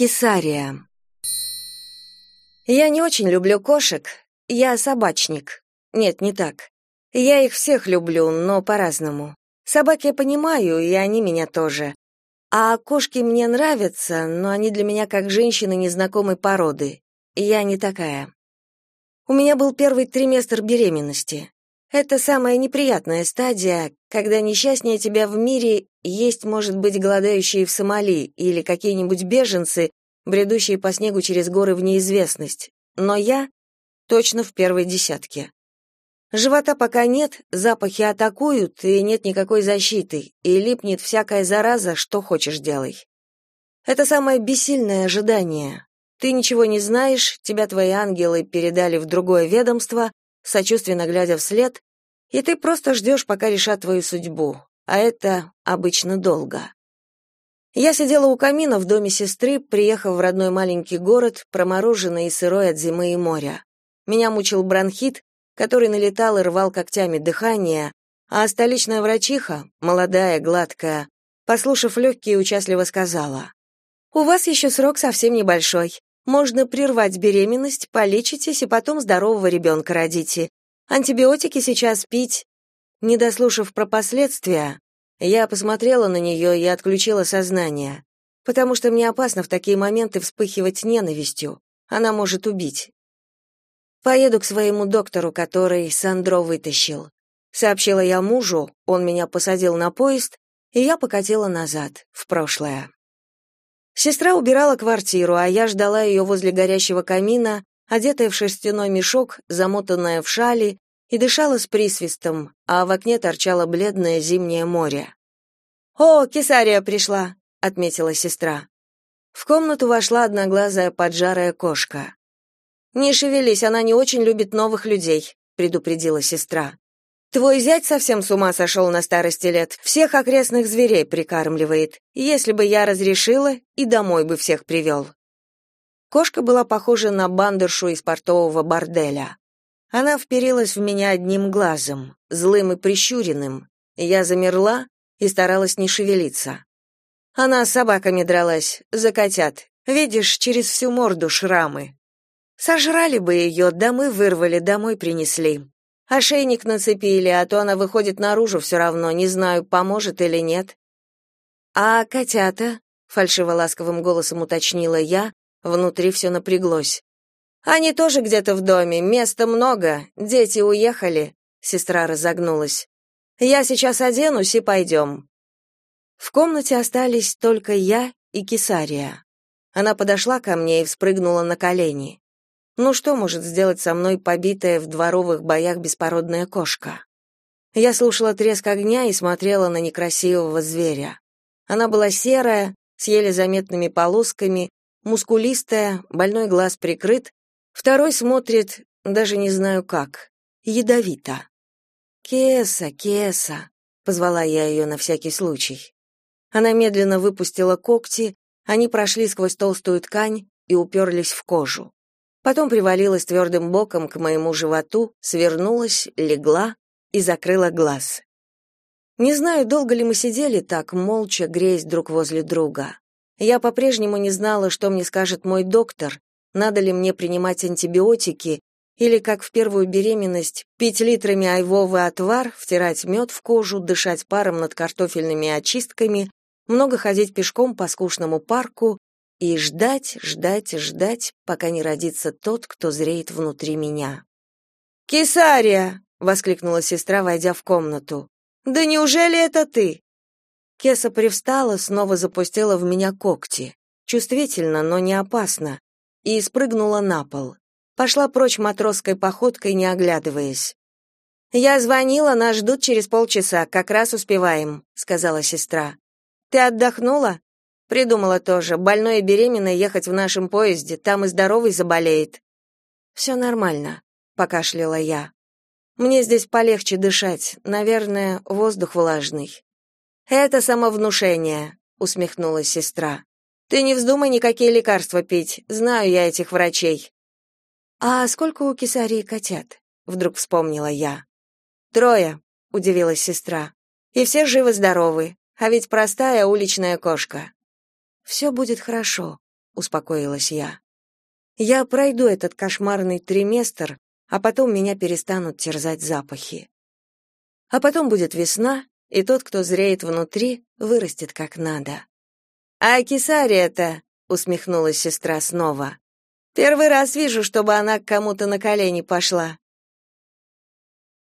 Кесария. Я не очень люблю кошек. Я собачник. Нет, не так. Я их всех люблю, но по-разному. Собак я понимаю, и они меня тоже. А кошки мне нравятся, но они для меня как женщины незнакомой породы. Я не такая. У меня был первый триместр беременности. Это самая неприятная стадия, когда несчастнее тебя в мире есть, может быть, голодающие в Сомали или какие-нибудь беженцы, бредущие по снегу через горы в неизвестность. Но я точно в первой десятке. Живота пока нет, запахи атакуют, и нет никакой защиты, и липнет всякая зараза, что хочешь делай. Это самое бессильное ожидание. Ты ничего не знаешь, тебя твои ангелы передали в другое ведомство, сочувственно глядя вслед, и ты просто ждешь, пока решат твою судьбу, а это обычно долго. Я сидела у камина в доме сестры, приехав в родной маленький город, промороженный и сырой от зимы и моря. Меня мучил бронхит, который налетал и рвал когтями дыхание, а столичная врачиха, молодая, гладкая, послушав легкие, участливо сказала, «У вас еще срок совсем небольшой. Можно прервать беременность, полечитесь и потом здорового ребенка родите. Антибиотики сейчас пить. Не дослушав про последствия, я посмотрела на нее и отключила сознание, потому что мне опасно в такие моменты вспыхивать ненавистью. Она может убить. Поеду к своему доктору, который Сандро вытащил. Сообщила я мужу, он меня посадил на поезд, и я покатила назад, в прошлое. Сестра убирала квартиру, а я ждала ее возле горящего камина, одетая в шерстяной мешок, замотанная в шали, и дышала с присвистом, а в окне торчало бледное зимнее море. «О, Кесария пришла!» — отметила сестра. В комнату вошла одноглазая поджарая кошка. «Не шевелись, она не очень любит новых людей», — предупредила сестра. Твой зять совсем с ума сошел на старости лет, всех окрестных зверей прикармливает. Если бы я разрешила, и домой бы всех привел». Кошка была похожа на бандершу из портового борделя. Она вперилась в меня одним глазом, злым и прищуренным. Я замерла и старалась не шевелиться. Она с собаками дралась, за котят. Видишь, через всю морду шрамы. Сожрали бы ее, да мы вырвали, домой принесли. Ошейник нацепили, а то она выходит наружу все равно, не знаю, поможет или нет. А котята? фальшиво ласковым голосом уточнила я, внутри все напряглось. Они тоже где-то в доме, места много, дети уехали, сестра разогнулась. Я сейчас оденусь и пойдем». В комнате остались только я и Кисария. Она подошла ко мне и вспрыгнула на колени. Ну что может сделать со мной побитая в дворовых боях беспородная кошка? Я слушала треск огня и смотрела на некрасивого зверя. Она была серая, с еле заметными полосками, мускулистая, больной глаз прикрыт, второй смотрит, даже не знаю как, ядовито. «Кеса, Кеса», — позвала я ее на всякий случай. Она медленно выпустила когти, они прошли сквозь толстую ткань и уперлись в кожу. Потом привалилась твердым боком к моему животу, свернулась, легла и закрыла глаз. Не знаю, долго ли мы сидели так, молча, греясь друг возле друга. Я по-прежнему не знала, что мне скажет мой доктор, надо ли мне принимать антибиотики или, как в первую беременность, пить литрами айвовый отвар, втирать мед в кожу, дышать паром над картофельными очистками, много ходить пешком по скучному парку и ждать, ждать, ждать, пока не родится тот, кто зреет внутри меня. «Кесария!» — воскликнула сестра, войдя в комнату. «Да неужели это ты?» Кеса привстала, снова запустила в меня когти. Чувствительно, но не опасно. И спрыгнула на пол. Пошла прочь матросской походкой, не оглядываясь. «Я звонила, нас ждут через полчаса, как раз успеваем», — сказала сестра. «Ты отдохнула?» Придумала тоже, больной и беременной ехать в нашем поезде, там и здоровый заболеет. «Все нормально, покашляла я. Мне здесь полегче дышать, наверное, воздух влажный. Это самовнушение, усмехнулась сестра. Ты не вздумай никакие лекарства пить, знаю я этих врачей. А сколько у кисарии котят? вдруг вспомнила я. Трое, удивилась сестра. И все живы-здоровы, а ведь простая уличная кошка. «Все будет хорошо, успокоилась я. Я пройду этот кошмарный триместр, а потом меня перестанут терзать запахи. А потом будет весна, и тот, кто зреет внутри, вырастет как надо. А Кесария-то, усмехнулась сестра снова. Первый раз вижу, чтобы она к кому-то на колени пошла.